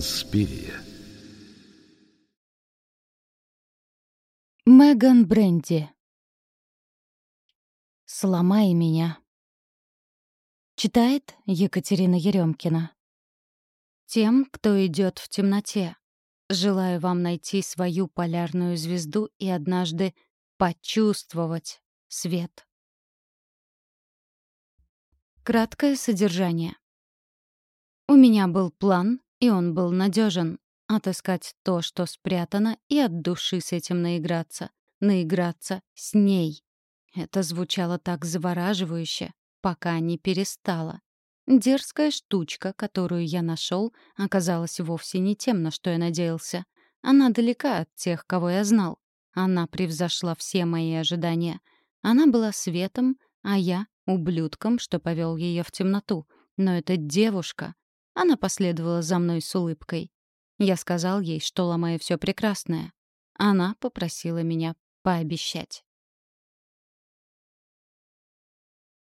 Инспирия. Меган Бренди. «Сломай меня». Читает Екатерина Еремкина. Тем, кто идет в темноте, желаю вам найти свою полярную звезду и однажды почувствовать свет. Краткое содержание. У меня был план, и он был надежен. Отыскать то, что спрятано, и от души с этим наиграться. Наиграться с ней. Это звучало так завораживающе, пока не перестало. Дерзкая штучка, которую я нашел, оказалась вовсе не тем, на что я надеялся. Она далека от тех, кого я знал. Она превзошла все мои ожидания. Она была светом, а я — ублюдком, что повел ее в темноту. Но эта девушка... Она последовала за мной с улыбкой. Я сказал ей, что ломаю все прекрасное. Она попросила меня пообещать.